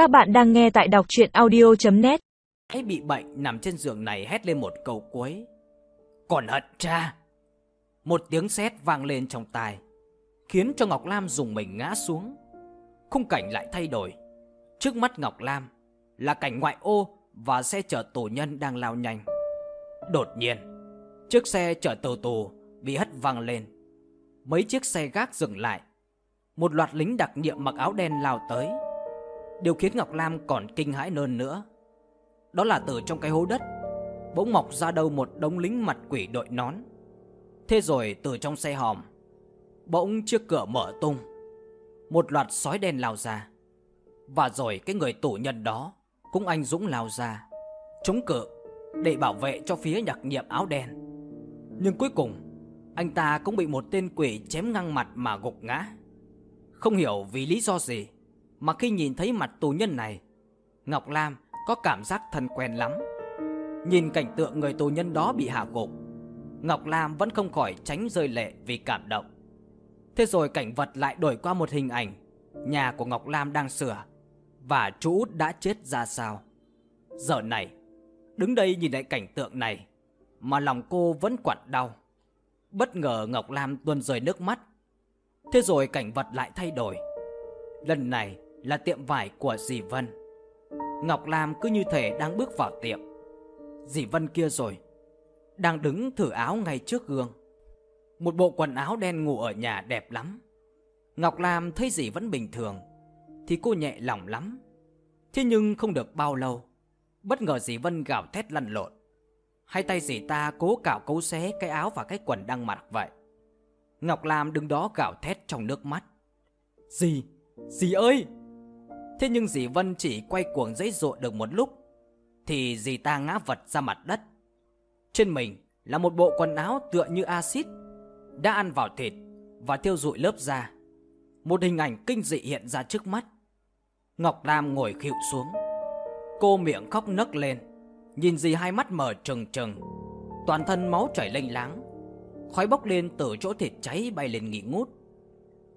Các bạn đang nghe tại đọc chuyện audio.net ấy bị bệnh nằm trên giường này hét lên một câu cuối. Còn hận cha! Một tiếng sét vang lên trong tai, khiến cho Ngọc Lam dùng mình ngã xuống. Khung cảnh lại thay đổi. Trước mắt Ngọc Lam là cảnh ngoại ô và xe chở tù nhân đang lao nhanh. Đột nhiên, chiếc xe chở tù tù bị hất văng lên. Mấy chiếc xe gác dừng lại. Một loạt lính đặc nhiệm mặc áo đen lao tới. Điều khiến Ngọc Lam còn kinh hãi hơn nữa. Đó là từ trong cái hố đất, Bỗng mọc ra đâu một đống lính mặt quỷ đội nón. Thế rồi từ trong xe hòm, Bỗng chiếc cửa mở tung, Một loạt sói đen lao ra. Và rồi cái người tù nhân đó Cũng anh Dũng lao ra, Chống cự Để bảo vệ cho phía nhạc nhiệm áo đen. Nhưng cuối cùng, Anh ta cũng bị một tên quỷ chém ngang mặt mà gục ngã. Không hiểu vì lý do gì mà khi nhìn thấy mặt tù nhân này, Ngọc Lam có cảm giác thân quen lắm. Nhìn cảnh tượng người tù nhân đó bị hạ gục, Ngọc Lam vẫn không khỏi tránh rơi lệ vì cảm động. Thế rồi cảnh vật lại đổi qua một hình ảnh, nhà của Ngọc Lam đang sửa và chú út đã chết ra sao. Giờ này, đứng đây nhìn lại cảnh tượng này mà lòng cô vẫn quặn đau. Bất ngờ Ngọc Lam tuôn rơi nước mắt. Thế rồi cảnh vật lại thay đổi. Lần này là tiệm vải của dì Vân. Ngọc Lam cứ như thể đang bước vào tiệm. Dì Vân kia rồi, đang đứng thử áo ngay trước gương. Một bộ quần áo đen ngủ ở nhà đẹp lắm. Ngọc Lam thấy dì vẫn bình thường, thì cô nhẹ lòng lắm. Thế nhưng không được bao lâu, bất ngờ dì Vân gào thét lăn lộn. Hai tay dì ta cố cạo cấu xé cái áo và cái quần đang mặc vậy. Ngọc Lam đứng đó gào thét trong nước mắt. Dì, dì ơi! Thế nhưng dì Vân chỉ quay cuồng dãy dụa được một lúc, Thì dì ta ngã vật ra mặt đất. Trên mình là một bộ quần áo tựa như axit, Đã ăn vào thịt và thiêu rụi lớp da. Một hình ảnh kinh dị hiện ra trước mắt. Ngọc Lam ngồi khịu xuống, Cô miệng khóc nấc lên, Nhìn dì hai mắt mở trừng trừng, Toàn thân máu chảy lênh láng, Khói bốc lên từ chỗ thịt cháy bay lên nghỉ ngút.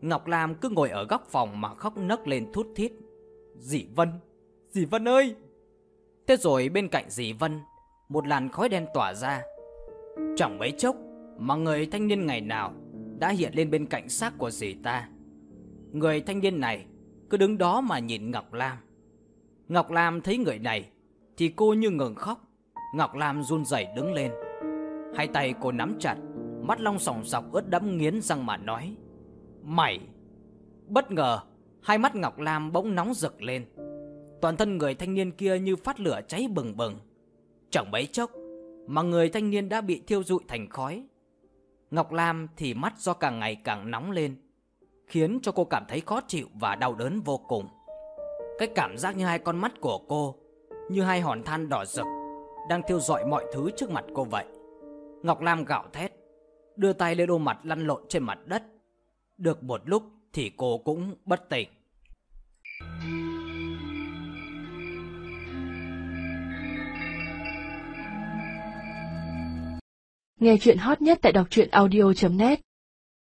Ngọc Lam cứ ngồi ở góc phòng mà khóc nấc lên thút thít. Dì Vân, dì Vân ơi! Thế rồi bên cạnh dì Vân, một làn khói đen tỏa ra. Chẳng mấy chốc mà người thanh niên ngày nào đã hiện lên bên cạnh xác của dì ta. Người thanh niên này cứ đứng đó mà nhìn Ngọc Lam. Ngọc Lam thấy người này thì cô như ngừng khóc. Ngọc Lam run rẩy đứng lên. Hai tay cô nắm chặt, mắt long sòng sọc ướt đẫm nghiến răng mà nói: "Mày!" Bất ngờ, Hai mắt Ngọc Lam bỗng nóng rực lên. Toàn thân người thanh niên kia như phát lửa cháy bừng bừng. Chẳng mấy chốc, Mà người thanh niên đã bị thiêu rụi thành khói. Ngọc Lam thì mắt do càng ngày càng nóng lên, Khiến cho cô cảm thấy khó chịu và đau đớn vô cùng. Cái cảm giác như hai con mắt của cô, Như hai hòn than đỏ rực, Đang thiêu rọi mọi thứ trước mặt cô vậy. Ngọc Lam gạo thét, Đưa tay lên ôm mặt lăn lộn trên mặt đất. Được một lúc thì cô cũng bất tỉnh. Nghe chuyện hot nhất tại đọc truyện audio.net